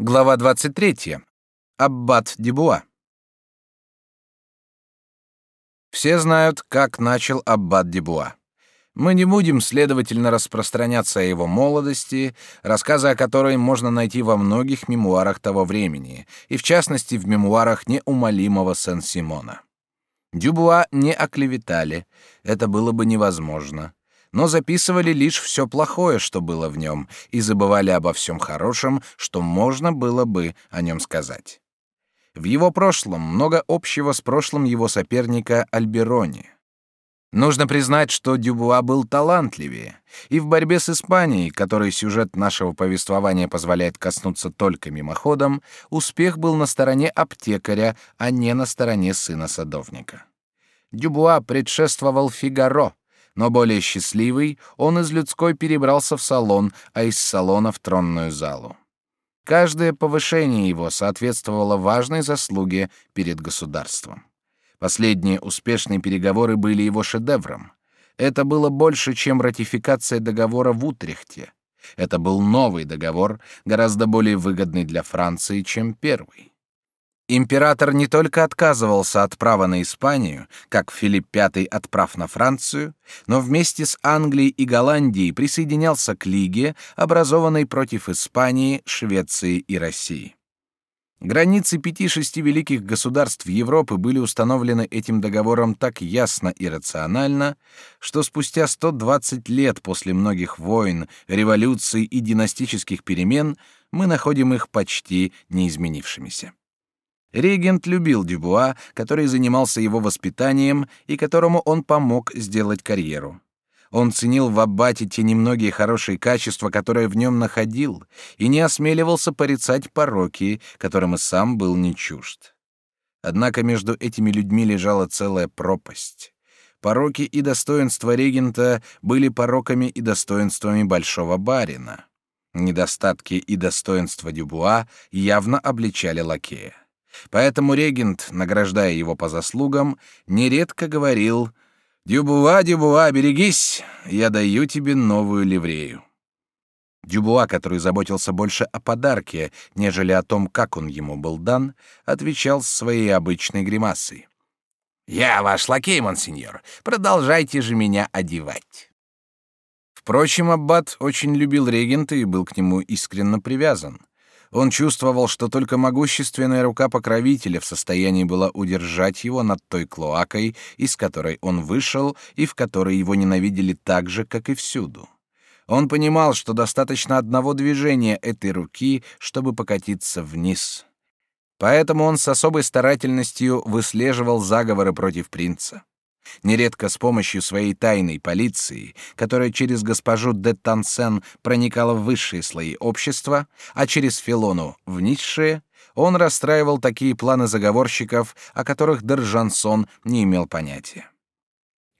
Глава 23. Аббат Дебуа. Все знают, как начал Аббат Дебуа. Мы не будем, следовательно, распространяться о его молодости, рассказы о которой можно найти во многих мемуарах того времени, и в частности в мемуарах неумолимого Сен-Симона. Дюбуа не оклеветали, это было бы невозможно но записывали лишь все плохое, что было в нем, и забывали обо всем хорошем, что можно было бы о нем сказать. В его прошлом много общего с прошлым его соперника Альберони. Нужно признать, что Дюбуа был талантливее, и в борьбе с Испанией, которой сюжет нашего повествования позволяет коснуться только мимоходом, успех был на стороне аптекаря, а не на стороне сына садовника. Дюбуа предшествовал Фигаро, но более счастливый, он из людской перебрался в салон, а из салона в тронную залу. Каждое повышение его соответствовало важной заслуге перед государством. Последние успешные переговоры были его шедевром. Это было больше, чем ратификация договора в Утрехте. Это был новый договор, гораздо более выгодный для Франции, чем первый. Император не только отказывался от права на Испанию, как Филипп V от прав на Францию, но вместе с Англией и Голландией присоединялся к лиге, образованной против Испании, Швеции и России. Границы пяти-шести великих государств Европы были установлены этим договором так ясно и рационально, что спустя 120 лет после многих войн, революций и династических перемен мы находим их почти неизменившимися. Регент любил Дюбуа, который занимался его воспитанием и которому он помог сделать карьеру. Он ценил в Аббате те немногие хорошие качества, которые в нем находил, и не осмеливался порицать пороки, которым и сам был не чужд. Однако между этими людьми лежала целая пропасть. Пороки и достоинства регента были пороками и достоинствами большого барина. Недостатки и достоинства Дюбуа явно обличали лакея. Поэтому регент, награждая его по заслугам, нередко говорил «Дюбуа, Дюбуа, берегись, я даю тебе новую ливрею». Дюбуа, который заботился больше о подарке, нежели о том, как он ему был дан, отвечал с своей обычной гримасой. «Я ваш лакей, монсеньор, продолжайте же меня одевать». Впрочем, Аббат очень любил регента и был к нему искренне привязан. Он чувствовал, что только могущественная рука покровителя в состоянии была удержать его над той клоакой, из которой он вышел и в которой его ненавидели так же, как и всюду. Он понимал, что достаточно одного движения этой руки, чтобы покатиться вниз. Поэтому он с особой старательностью выслеживал заговоры против принца нередко с помощью своей тайной полиции, которая через госпожу де Тансен проникала в высшие слои общества, а через Филону в низшие, он расстраивал такие планы заговорщиков, о которых Держансон не имел понятия.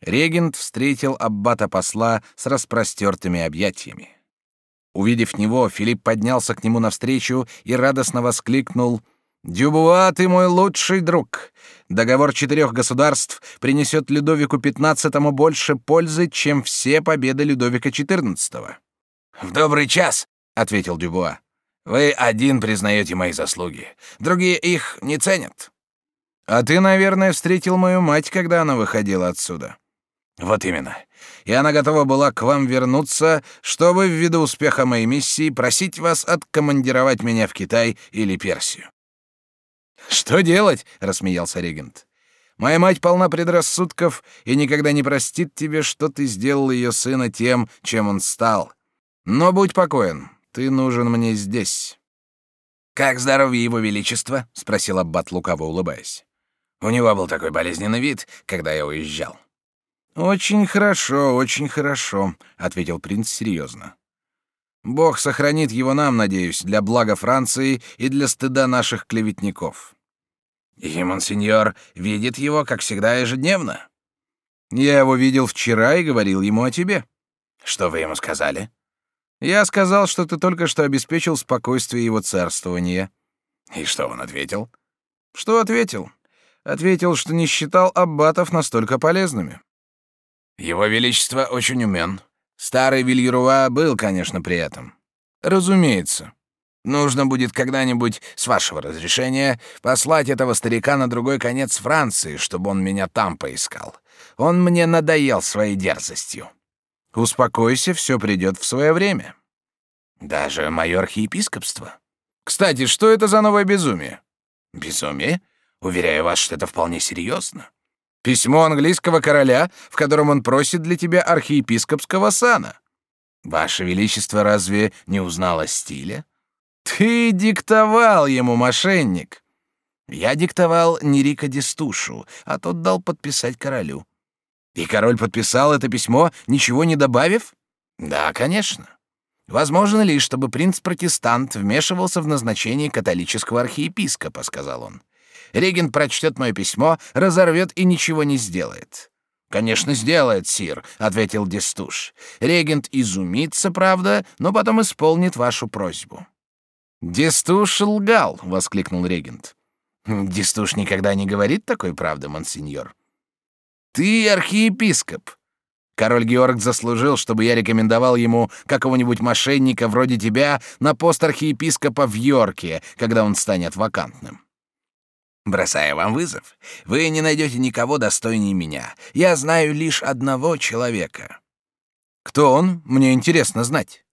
Регент встретил аббата-посла с распростертыми объятиями. Увидев него, Филипп поднялся к нему навстречу и радостно воскликнул — Дюбуа, ты мой лучший друг. Договор четырех государств принесет Людовику XV больше пользы, чем все победы Людовика XIV. В добрый час, ответил Дюбуа. Вы один признаете мои заслуги, другие их не ценят. А ты, наверное, встретил мою мать, когда она выходила отсюда. Вот именно. И она готова была к вам вернуться, чтобы ввиду успеха моей миссии просить вас откомандировать меня в Китай или Персию. Что делать? рассмеялся регент. Моя мать полна предрассудков и никогда не простит тебе, что ты сделал ее сына тем, чем он стал. Но будь покоен, ты нужен мне здесь. Как здоровье его величества? спросил аббат лукаво улыбаясь. У него был такой болезненный вид, когда я уезжал. Очень хорошо, очень хорошо, ответил принц серьезно. Бог сохранит его нам, надеюсь, для блага Франции и для стыда наших клеветников. И монсеньор видит его, как всегда, ежедневно. Я его видел вчера и говорил ему о тебе. Что вы ему сказали? Я сказал, что ты только что обеспечил спокойствие его царствования. И что он ответил? Что ответил? Ответил, что не считал аббатов настолько полезными. Его величество очень умен. Старый Вильеруа был, конечно, при этом. Разумеется. Нужно будет когда-нибудь, с вашего разрешения, послать этого старика на другой конец Франции, чтобы он меня там поискал. Он мне надоел своей дерзостью. Успокойся, все придет в свое время. Даже мое архиепископство. Кстати, что это за новое безумие? Безумие? Уверяю вас, что это вполне серьезно. Письмо английского короля, в котором он просит для тебя архиепископского сана. Ваше величество разве не узнало стиля? Ты диктовал ему, мошенник. Я диктовал не Рика Дестушу, а тот дал подписать королю. И король подписал это письмо, ничего не добавив? Да, конечно. Возможно ли, чтобы принц-протестант вмешивался в назначение католического архиепископа, сказал он. Регент прочтет мое письмо, разорвет и ничего не сделает. Конечно, сделает, сир, ответил Дестуш. Регент изумится, правда, но потом исполнит вашу просьбу. Дестуш лгал, воскликнул регент. Дестуш никогда не говорит такой правды, монсеньор. Ты архиепископ. Король Георг заслужил, чтобы я рекомендовал ему какого-нибудь мошенника вроде тебя на пост архиепископа в Йорке, когда он станет вакантным. Бросаю вам вызов. Вы не найдете никого достойнее меня. Я знаю лишь одного человека. Кто он? Мне интересно знать.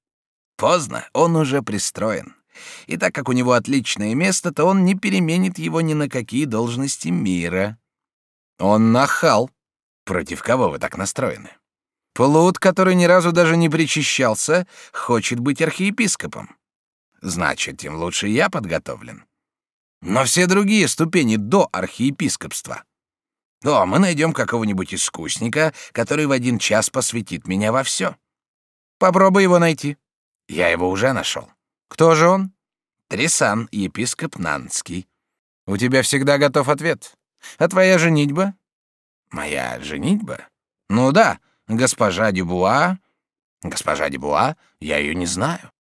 Поздно, он уже пристроен. И так как у него отличное место, то он не переменит его ни на какие должности мира. Он нахал. Против кого вы так настроены? Плут, который ни разу даже не причащался, хочет быть архиепископом. Значит, тем лучше я подготовлен. Но все другие ступени до архиепископства. О, мы найдем какого-нибудь искусника, который в один час посвятит меня во все. Попробуй его найти. Я его уже нашел. Кто же он? Трисан, епископ Нанский. У тебя всегда готов ответ. А твоя женитьба? Моя женитьба? Ну да, Госпожа Дюбуа? Госпожа Дюбуа? Я ее не знаю.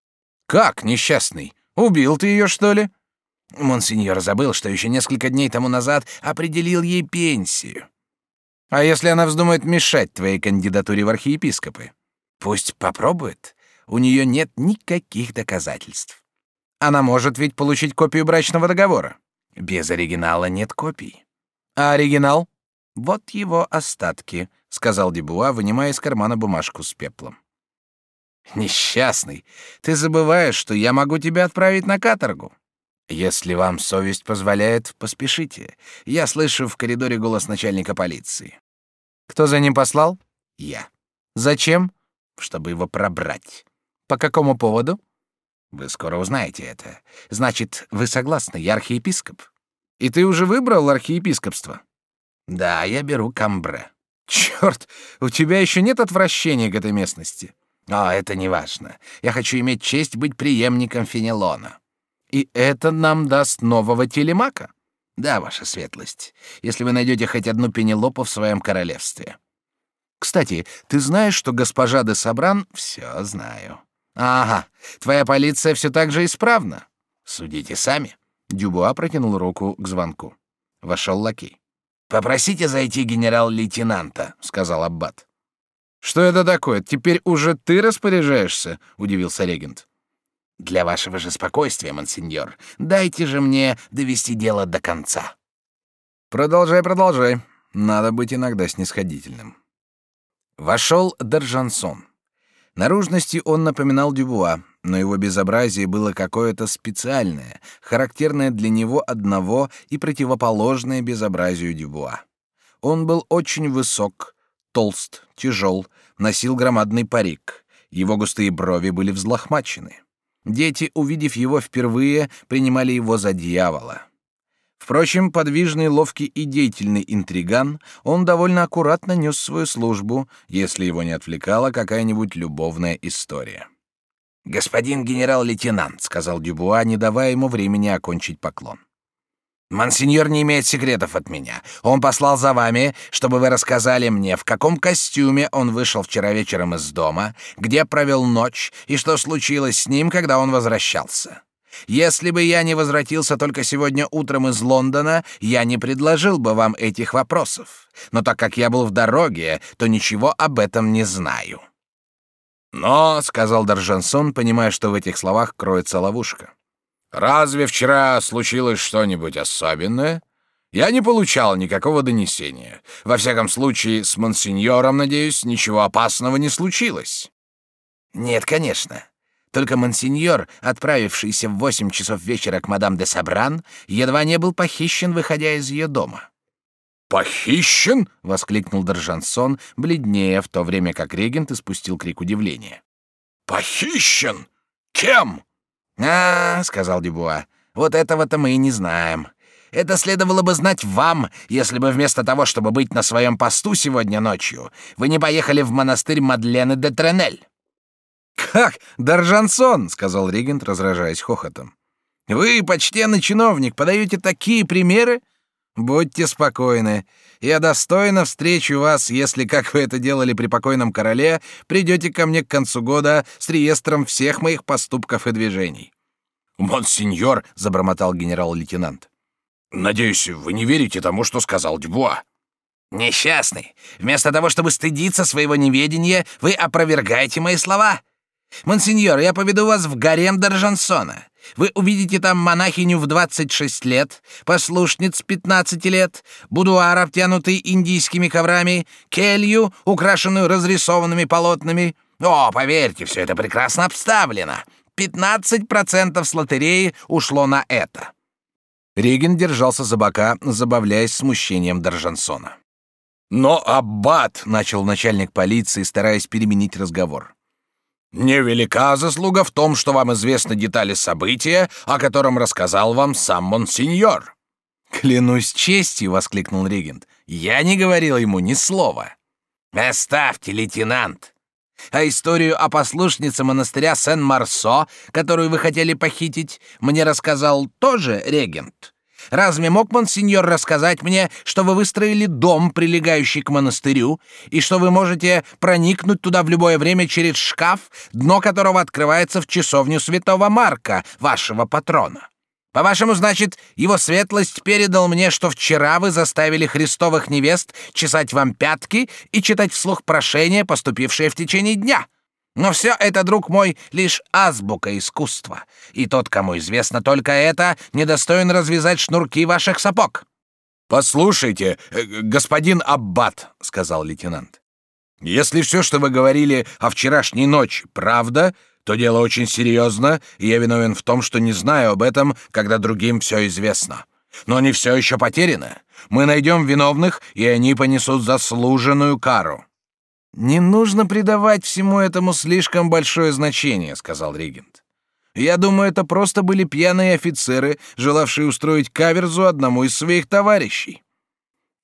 Как, несчастный? Убил ты ее, что ли? Монсеньор забыл, что еще несколько дней тому назад определил ей пенсию. А если она вздумает мешать твоей кандидатуре в архиепископы? Пусть попробует. У нее нет никаких доказательств. Она может ведь получить копию брачного договора. Без оригинала нет копий. А оригинал? Вот его остатки, сказал Дебуа, вынимая из кармана бумажку с пеплом. Несчастный, ты забываешь, что я могу тебя отправить на каторгу. Если вам совесть позволяет, поспешите. Я слышу в коридоре голос начальника полиции. Кто за ним послал? Я. Зачем? Чтобы его пробрать. По какому поводу? Вы скоро узнаете это. Значит, вы согласны, я архиепископ. И ты уже выбрал архиепископство? Да, я беру Камбре. Черт, у тебя еще нет отвращения к этой местности. А это не важно. Я хочу иметь честь быть преемником Фенелона. И это нам даст нового телемака. Да, ваша светлость, если вы найдете хоть одну Пенелопу в своем королевстве. Кстати, ты знаешь, что госпожа де Сабран... Все знаю. Ага, твоя полиция все так же исправна. Судите сами. Дюбуа протянул руку к звонку. Вошел лакей. Попросите зайти генерал-лейтенанта, сказал аббат. Что это такое? Теперь уже ты распоряжаешься? удивился регент. Для вашего же спокойствия, монсеньор, дайте же мне довести дело до конца. Продолжай, продолжай. Надо быть иногда снисходительным. Вошел Д'Аржансон. Наружности он напоминал Дюбуа, но его безобразие было какое-то специальное, характерное для него одного и противоположное безобразию Дюбуа. Он был очень высок, толст, тяжел, носил громадный парик. Его густые брови были взлохмачены. Дети, увидев его впервые, принимали его за дьявола. Впрочем, подвижный, ловкий и деятельный интриган, он довольно аккуратно нес свою службу, если его не отвлекала какая-нибудь любовная история. «Господин генерал-лейтенант», — сказал Дюбуа, не давая ему времени окончить поклон. «Монсеньор не имеет секретов от меня. Он послал за вами, чтобы вы рассказали мне, в каком костюме он вышел вчера вечером из дома, где провел ночь и что случилось с ним, когда он возвращался. Если бы я не возвратился только сегодня утром из Лондона, я не предложил бы вам этих вопросов. Но так как я был в дороге, то ничего об этом не знаю. Но, сказал Даржансон, понимая, что в этих словах кроется ловушка. Разве вчера случилось что-нибудь особенное? Я не получал никакого донесения. Во всяком случае, с монсеньором, надеюсь, ничего опасного не случилось. Нет, конечно. Только монсеньор, отправившийся в восемь часов вечера к мадам де Сабран, едва не был похищен, выходя из ее дома. «Похищен?» — воскликнул Доржансон, бледнее, в то время как регент испустил крик удивления. «Похищен? Кем?» «А, — сказал Дюбуа, — вот этого-то мы и не знаем. Это следовало бы знать вам, если бы вместо того, чтобы быть на своем посту сегодня ночью, вы не поехали в монастырь Мадлены де Тренель». «Как? Доржансон!» — сказал регент, разражаясь хохотом. «Вы, почтенный чиновник, подаете такие примеры? Будьте спокойны. Я достойно встречу вас, если, как вы это делали при покойном короле, придете ко мне к концу года с реестром всех моих поступков и движений. Монсеньор, забормотал генерал-лейтенант. Надеюсь, вы не верите тому, что сказал Дюбуа. Несчастный. Вместо того, чтобы стыдиться своего неведения, вы опровергаете мои слова. Монсеньор, я поведу вас в гарем Доржансона. Вы увидите там монахиню в 26 лет, послушниц 15 лет, будуар, обтянутый индийскими коврами, келью, украшенную разрисованными полотнами. О, поверьте, все это прекрасно обставлено. 15% с лотереи ушло на это. Реген держался за бока, забавляясь смущением Доржансона. «Но аббат!» — начал начальник полиции, стараясь переменить разговор. Невелика заслуга в том, что вам известны детали события, о котором рассказал вам сам монсеньор. Клянусь честью, воскликнул регент. Я не говорил ему ни слова. Оставьте, лейтенант. А историю о послушнице монастыря Сен-Марсо, которую вы хотели похитить, мне рассказал тоже регент. Разве мог монсеньор рассказать мне, что вы выстроили дом, прилегающий к монастырю, и что вы можете проникнуть туда в любое время через шкаф, дно которого открывается в часовню святого Марка, вашего патрона? По-вашему, значит, его светлость передал мне, что вчера вы заставили христовых невест чесать вам пятки и читать вслух прошения, поступившие в течение дня?» Но все это, друг мой, лишь азбука искусства, и тот, кому известно только это, недостоин развязать шнурки ваших сапог. Послушайте, э, господин аббат, сказал лейтенант. Если все, что вы говорили о вчерашней ночи, правда, то дело очень серьезно, и я виновен в том, что не знаю об этом, когда другим все известно. Но не все еще потеряно. Мы найдем виновных, и они понесут заслуженную кару. «Не нужно придавать всему этому слишком большое значение», — сказал регент. «Я думаю, это просто были пьяные офицеры, желавшие устроить каверзу одному из своих товарищей».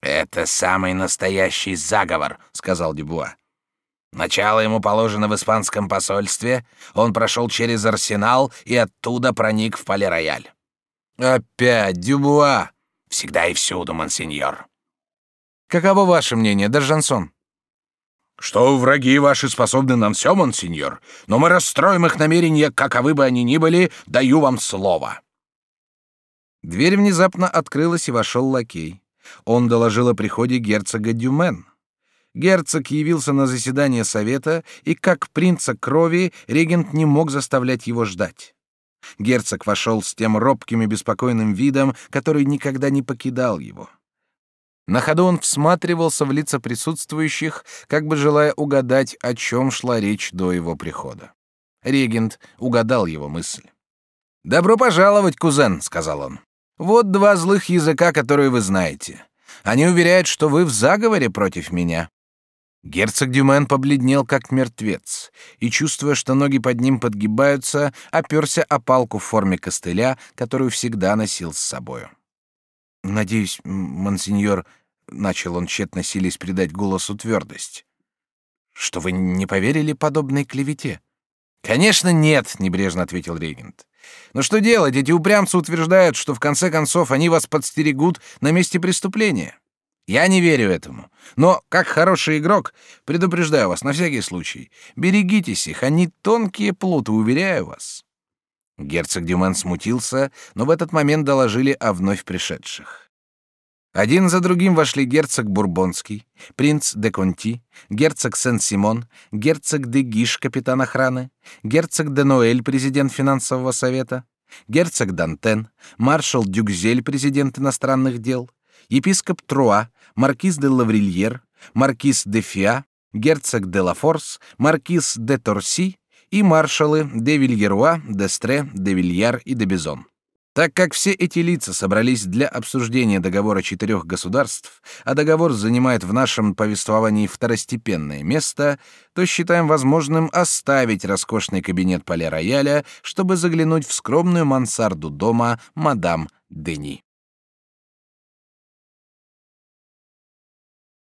«Это самый настоящий заговор», — сказал Дюбуа. «Начало ему положено в испанском посольстве, он прошел через арсенал и оттуда проник в Пале-Рояль». «Опять Дюбуа!» «Всегда и всюду, монсеньор». «Каково ваше мнение, Д'Аржансон?» Что враги ваши способны на все, монсеньор, но мы расстроим их намерения, каковы бы они ни были, даю вам слово». Дверь внезапно открылась, и вошел лакей. Он доложил о приходе герцога Дюмен. Герцог явился на заседание совета, и как принца крови регент не мог заставлять его ждать. Герцог вошел с тем робким и беспокойным видом, который никогда не покидал его. На ходу он всматривался в лица присутствующих, как бы желая угадать, о чем шла речь до его прихода. Регент угадал его мысль. «Добро пожаловать, кузен», — сказал он. «Вот два злых языка, которые вы знаете. Они уверяют, что вы в заговоре против меня». Герцог Дюмен побледнел, как мертвец, и, чувствуя, что ноги под ним подгибаются, оперся о палку в форме костыля, которую всегда носил с собою. Надеюсь, монсеньор, начал он тщетно силясь придать голосу твердость, что вы не поверили подобной клевете. Конечно, нет, небрежно ответил регент. Но что делать? Эти упрямцы утверждают, что в конце концов они вас подстерегут на месте преступления. Я не верю этому. Но, как хороший игрок, предупреждаю вас на всякий случай. Берегитесь их, они тонкие плуты, уверяю вас. Герцог Дюман смутился, но в этот момент доложили о вновь пришедших. Один за другим вошли герцог Бурбонский, принц де Конти, герцог Сен-Симон, герцог де Гиш, капитан охраны, герцог де Ноэль, президент финансового совета, герцог д'Антен, маршал д'Юксель, президент иностранных дел, епископ Труа, маркиз де Лаврильер, маркиз де Фиа, герцог де Лафорс, маркиз де Торси и маршалы де Вильеруа, д'Эстре, де Вильяр и де Безон. Так как все эти лица собрались для обсуждения договора четырех государств, а договор занимает в нашем повествовании второстепенное место, то считаем возможным оставить роскошный кабинет Пале-Рояля, чтобы заглянуть в скромную мансарду дома мадам Дени.